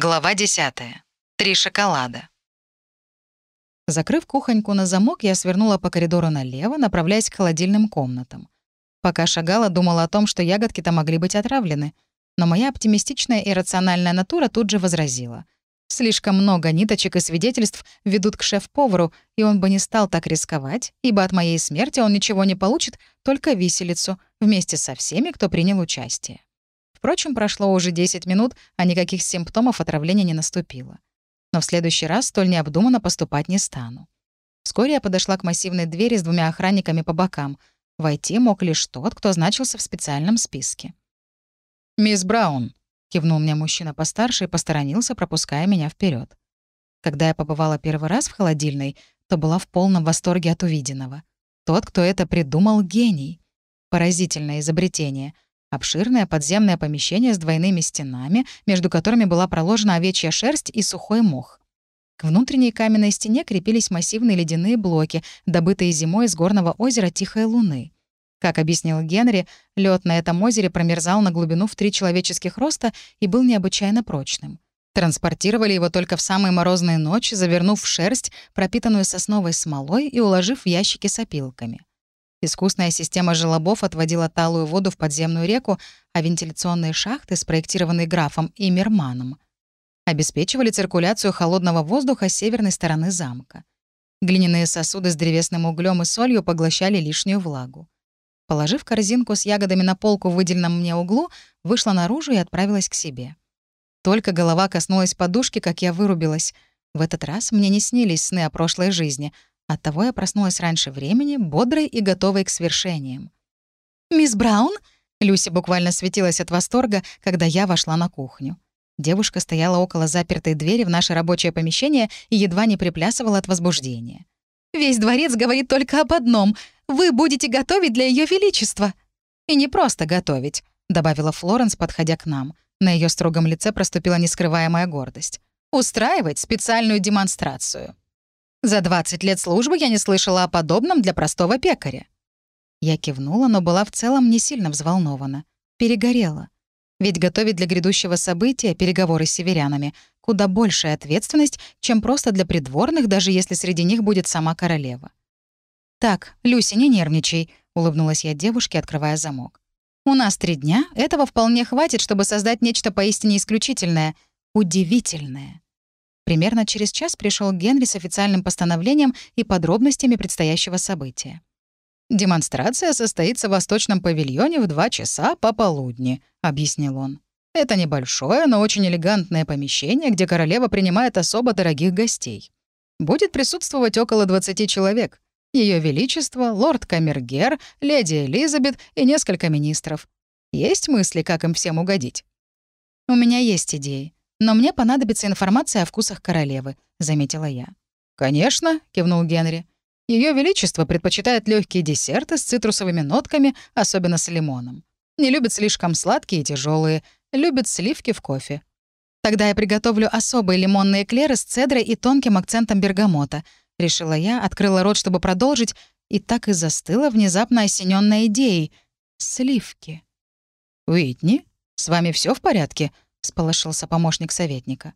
Глава 10. Три шоколада. Закрыв кухоньку на замок, я свернула по коридору налево, направляясь к холодильным комнатам. Пока шагала, думала о том, что ягодки-то могли быть отравлены. Но моя оптимистичная и рациональная натура тут же возразила. Слишком много ниточек и свидетельств ведут к шеф-повару, и он бы не стал так рисковать, ибо от моей смерти он ничего не получит, только виселицу, вместе со всеми, кто принял участие. Впрочем, прошло уже 10 минут, а никаких симптомов отравления не наступило. Но в следующий раз столь необдуманно поступать не стану. Вскоре я подошла к массивной двери с двумя охранниками по бокам. Войти мог лишь тот, кто значился в специальном списке. «Мисс Браун», — кивнул мне мужчина постарше и посторонился, пропуская меня вперед. Когда я побывала первый раз в холодильной, то была в полном восторге от увиденного. Тот, кто это придумал, — гений. Поразительное изобретение — Обширное подземное помещение с двойными стенами, между которыми была проложена овечья шерсть и сухой мох. К внутренней каменной стене крепились массивные ледяные блоки, добытые зимой из горного озера Тихой Луны. Как объяснил Генри, лед на этом озере промерзал на глубину в три человеческих роста и был необычайно прочным. Транспортировали его только в самые морозные ночи, завернув в шерсть, пропитанную сосновой смолой и уложив в ящики с опилками. Искусная система желобов отводила талую воду в подземную реку, а вентиляционные шахты, спроектированные графом и Мерманом, обеспечивали циркуляцию холодного воздуха с северной стороны замка. Глиняные сосуды с древесным углем и солью поглощали лишнюю влагу. Положив корзинку с ягодами на полку в выделенном мне углу, вышла наружу и отправилась к себе. Только голова коснулась подушки, как я вырубилась. В этот раз мне не снились сны о прошлой жизни — Оттого я проснулась раньше времени, бодрой и готовой к свершениям. «Мисс Браун?» Люси буквально светилась от восторга, когда я вошла на кухню. Девушка стояла около запертой двери в наше рабочее помещение и едва не приплясывала от возбуждения. «Весь дворец говорит только об одном. Вы будете готовить для Ее Величества». «И не просто готовить», — добавила Флоренс, подходя к нам. На ее строгом лице проступила нескрываемая гордость. «Устраивать специальную демонстрацию». За 20 лет службы я не слышала о подобном для простого пекаря. Я кивнула, но была в целом не сильно взволнована. Перегорела. Ведь готовить для грядущего события переговоры с северянами куда большая ответственность, чем просто для придворных, даже если среди них будет сама королева. «Так, Люси, не нервничай», — улыбнулась я девушке, открывая замок. «У нас три дня, этого вполне хватит, чтобы создать нечто поистине исключительное, удивительное». Примерно через час пришел Генри с официальным постановлением и подробностями предстоящего события. «Демонстрация состоится в Восточном павильоне в два часа пополудни», — объяснил он. «Это небольшое, но очень элегантное помещение, где королева принимает особо дорогих гостей. Будет присутствовать около 20 человек. Ее Величество, лорд Камергер, леди Элизабет и несколько министров. Есть мысли, как им всем угодить?» «У меня есть идеи. Но мне понадобится информация о вкусах королевы», — заметила я. «Конечно», — кивнул Генри. Ее Величество предпочитает легкие десерты с цитрусовыми нотками, особенно с лимоном. Не любит слишком сладкие и тяжелые, любит сливки в кофе. Тогда я приготовлю особые лимонные эклеры с цедрой и тонким акцентом бергамота. Решила я, открыла рот, чтобы продолжить, и так и застыла, внезапно осененной идеей. Сливки. «Уитни, с вами все в порядке?» — сполошился помощник советника.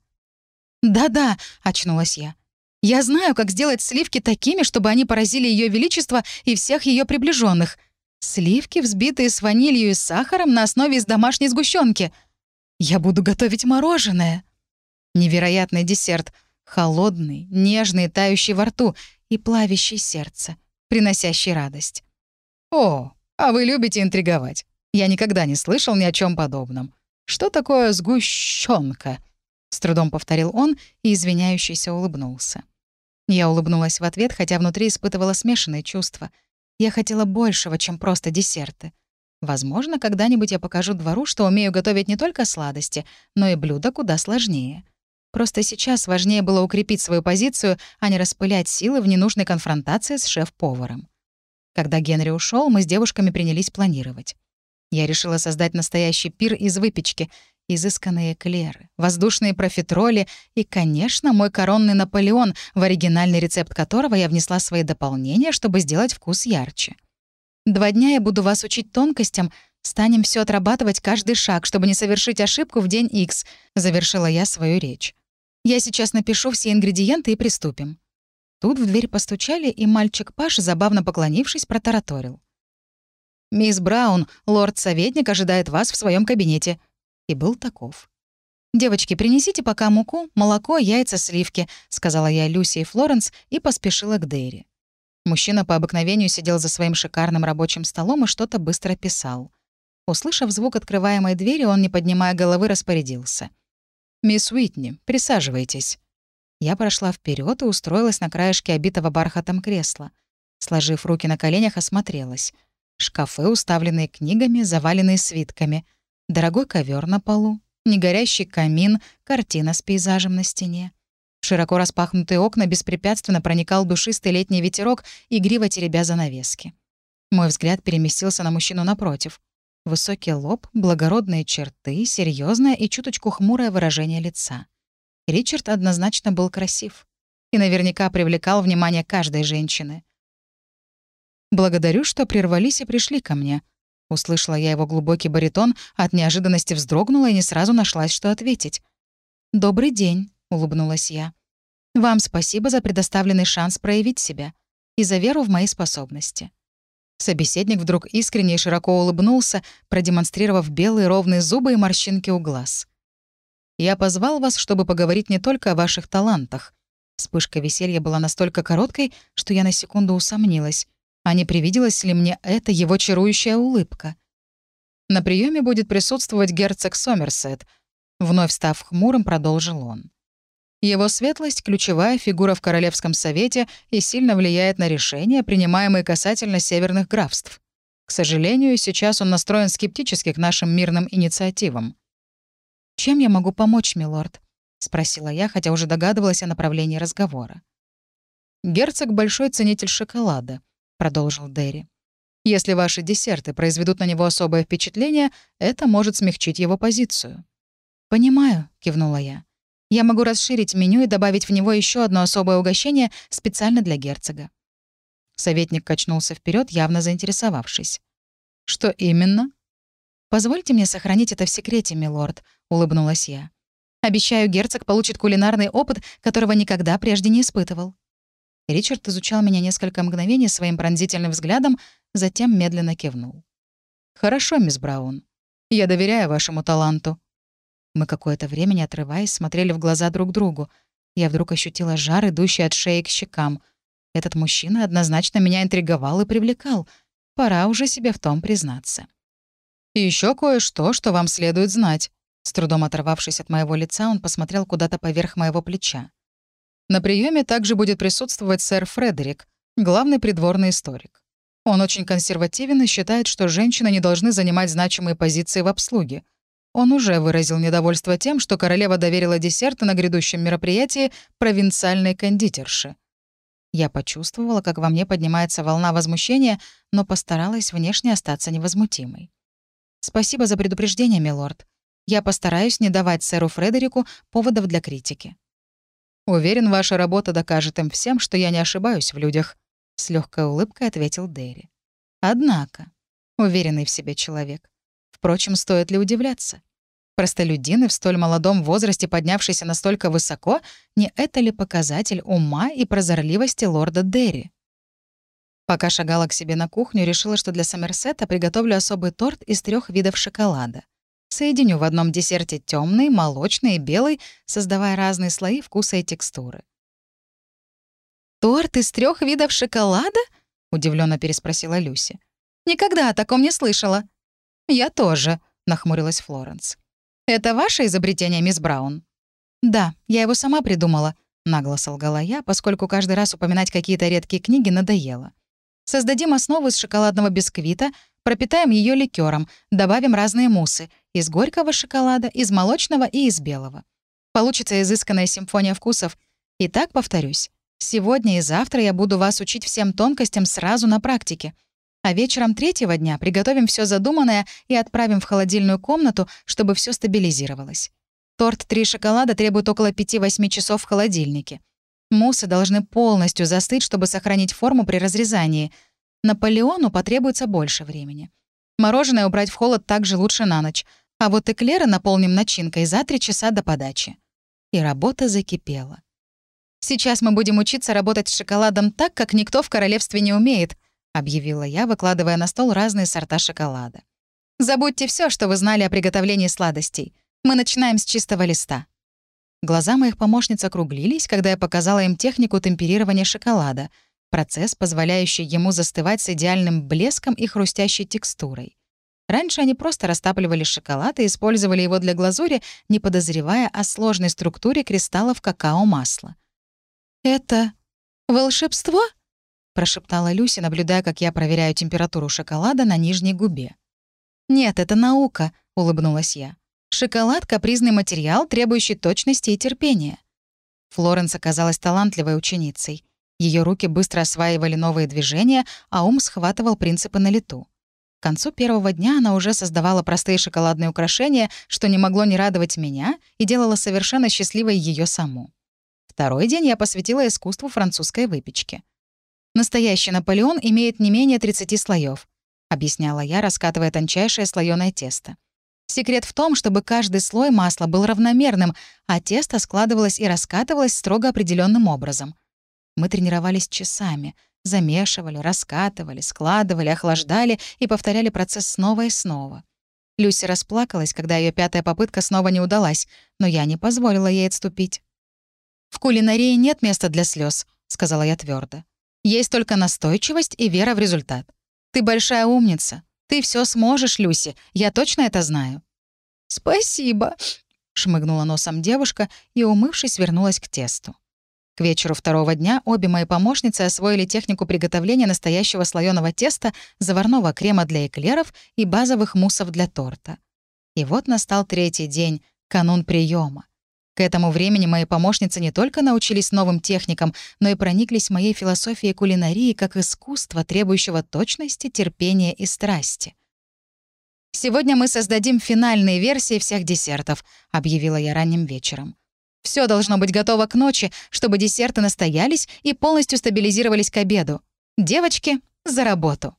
«Да-да», — очнулась я. «Я знаю, как сделать сливки такими, чтобы они поразили Ее Величество и всех ее приближенных. Сливки, взбитые с ванилью и сахаром на основе из домашней сгущенки. Я буду готовить мороженое». Невероятный десерт. Холодный, нежный, тающий во рту и плавящий сердце, приносящий радость. «О, а вы любите интриговать. Я никогда не слышал ни о чем подобном. Что такое сгущенка? С трудом повторил он и извиняющийся улыбнулся. Я улыбнулась в ответ, хотя внутри испытывала смешанные чувства. Я хотела большего, чем просто десерты. Возможно, когда-нибудь я покажу двору, что умею готовить не только сладости, но и блюда куда сложнее. Просто сейчас важнее было укрепить свою позицию, а не распылять силы в ненужной конфронтации с шеф-поваром. Когда Генри ушел, мы с девушками принялись планировать. Я решила создать настоящий пир из выпечки, изысканные эклеры, воздушные профитроли и, конечно, мой коронный Наполеон, в оригинальный рецепт которого я внесла свои дополнения, чтобы сделать вкус ярче. Два дня я буду вас учить тонкостям, Станем все отрабатывать каждый шаг, чтобы не совершить ошибку в день X», — завершила я свою речь. «Я сейчас напишу все ингредиенты и приступим». Тут в дверь постучали, и мальчик Паш, забавно поклонившись, протараторил. «Мисс Браун, лорд-советник ожидает вас в своем кабинете». И был таков. «Девочки, принесите пока муку, молоко, яйца, сливки», — сказала я Люси и Флоренс и поспешила к Дейри. Мужчина по обыкновению сидел за своим шикарным рабочим столом и что-то быстро писал. Услышав звук открываемой двери, он, не поднимая головы, распорядился. «Мисс Уитни, присаживайтесь». Я прошла вперед и устроилась на краешке обитого бархатом кресла. Сложив руки на коленях, осмотрелась. Шкафы, уставленные книгами, заваленные свитками. Дорогой ковер на полу, негорящий камин, картина с пейзажем на стене. В широко распахнутые окна беспрепятственно проникал душистый летний ветерок, игриво теребя занавески. Мой взгляд переместился на мужчину напротив. Высокий лоб, благородные черты, серьезное и чуточку хмурое выражение лица. Ричард однозначно был красив и наверняка привлекал внимание каждой женщины. «Благодарю, что прервались и пришли ко мне», Услышала я его глубокий баритон, от неожиданности вздрогнула и не сразу нашлась, что ответить. «Добрый день», — улыбнулась я. «Вам спасибо за предоставленный шанс проявить себя и за веру в мои способности». Собеседник вдруг искренне и широко улыбнулся, продемонстрировав белые ровные зубы и морщинки у глаз. «Я позвал вас, чтобы поговорить не только о ваших талантах». Вспышка веселья была настолько короткой, что я на секунду усомнилась. А не привиделась ли мне эта его чарующая улыбка? На приеме будет присутствовать герцог Сомерсет. Вновь став хмурым, продолжил он. Его светлость — ключевая фигура в Королевском совете и сильно влияет на решения, принимаемые касательно северных графств. К сожалению, сейчас он настроен скептически к нашим мирным инициативам. «Чем я могу помочь, милорд?» — спросила я, хотя уже догадывалась о направлении разговора. Герцог — большой ценитель шоколада продолжил Дерри. «Если ваши десерты произведут на него особое впечатление, это может смягчить его позицию». «Понимаю», — кивнула я. «Я могу расширить меню и добавить в него еще одно особое угощение специально для герцога». Советник качнулся вперед, явно заинтересовавшись. «Что именно?» «Позвольте мне сохранить это в секрете, милорд», — улыбнулась я. «Обещаю, герцог получит кулинарный опыт, которого никогда прежде не испытывал». Ричард изучал меня несколько мгновений своим пронзительным взглядом, затем медленно кивнул. «Хорошо, мисс Браун. Я доверяю вашему таланту». Мы какое-то время, не отрываясь, смотрели в глаза друг другу. Я вдруг ощутила жар, идущий от шеи к щекам. Этот мужчина однозначно меня интриговал и привлекал. Пора уже себе в том признаться. «И еще кое-что, что вам следует знать». С трудом оторвавшись от моего лица, он посмотрел куда-то поверх моего плеча. На приеме также будет присутствовать сэр Фредерик, главный придворный историк. Он очень консервативен и считает, что женщины не должны занимать значимые позиции в обслуге. Он уже выразил недовольство тем, что королева доверила десерты на грядущем мероприятии провинциальной кондитерше. Я почувствовала, как во мне поднимается волна возмущения, но постаралась внешне остаться невозмутимой. «Спасибо за предупреждение, милорд. Я постараюсь не давать сэру Фредерику поводов для критики». Уверен, ваша работа докажет им всем, что я не ошибаюсь в людях», — с легкой улыбкой ответил Дэри. Однако, уверенный в себе человек. Впрочем, стоит ли удивляться? Простолюдины в столь молодом возрасте, поднявшиеся настолько высоко, не это ли показатель ума и прозорливости лорда Дерри? Пока шагала к себе на кухню, решила, что для Сомерсета приготовлю особый торт из трех видов шоколада. Соединю в одном десерте темный, молочный и белый, создавая разные слои вкуса и текстуры. «Торт из трех видов шоколада?» — удивленно переспросила Люси. «Никогда о таком не слышала». «Я тоже», — нахмурилась Флоренс. «Это ваше изобретение, мисс Браун?» «Да, я его сама придумала», — нагло солгала я, поскольку каждый раз упоминать какие-то редкие книги надоело. «Создадим основу из шоколадного бисквита, пропитаем ее ликером, добавим разные муссы — из горького шоколада, из молочного и из белого. Получится изысканная симфония вкусов. И так повторюсь. Сегодня и завтра я буду вас учить всем тонкостям сразу на практике. А вечером третьего дня приготовим все задуманное и отправим в холодильную комнату, чтобы все стабилизировалось. Торт «Три шоколада» требует около 5-8 часов в холодильнике. Муссы должны полностью застыть, чтобы сохранить форму при разрезании. Наполеону потребуется больше времени. Мороженое убрать в холод также лучше на ночь. А вот эклеры наполним начинкой за три часа до подачи». И работа закипела. «Сейчас мы будем учиться работать с шоколадом так, как никто в королевстве не умеет», — объявила я, выкладывая на стол разные сорта шоколада. «Забудьте все, что вы знали о приготовлении сладостей. Мы начинаем с чистого листа». Глаза моих помощниц округлились, когда я показала им технику темперирования шоколада, процесс, позволяющий ему застывать с идеальным блеском и хрустящей текстурой. Раньше они просто растапливали шоколад и использовали его для глазури, не подозревая о сложной структуре кристаллов какао-масла. «Это волшебство?» — прошептала Люси, наблюдая, как я проверяю температуру шоколада на нижней губе. «Нет, это наука», — улыбнулась я. Шоколад — капризный материал, требующий точности и терпения. Флоренс оказалась талантливой ученицей. Ее руки быстро осваивали новые движения, а ум схватывал принципы на лету. К концу первого дня она уже создавала простые шоколадные украшения, что не могло не радовать меня и делало совершенно счастливой ее саму. Второй день я посвятила искусству французской выпечки. «Настоящий Наполеон имеет не менее 30 слоев», — объясняла я, раскатывая тончайшее слоёное тесто. Секрет в том, чтобы каждый слой масла был равномерным, а тесто складывалось и раскатывалось строго определенным образом. Мы тренировались часами, замешивали, раскатывали, складывали, охлаждали и повторяли процесс снова и снова. Люси расплакалась, когда ее пятая попытка снова не удалась, но я не позволила ей отступить. «В кулинарии нет места для слез, сказала я твердо. «Есть только настойчивость и вера в результат. Ты большая умница, ты все сможешь, Люси, я точно это знаю». «Спасибо», — шмыгнула носом девушка и, умывшись, вернулась к тесту. К вечеру второго дня обе мои помощницы освоили технику приготовления настоящего слоеного теста, заварного крема для эклеров и базовых муссов для торта. И вот настал третий день, канун приема. К этому времени мои помощницы не только научились новым техникам, но и прониклись моей философией кулинарии как искусства, требующего точности, терпения и страсти. «Сегодня мы создадим финальные версии всех десертов», — объявила я ранним вечером. Все должно быть готово к ночи, чтобы десерты настоялись и полностью стабилизировались к обеду. Девочки, за работу!»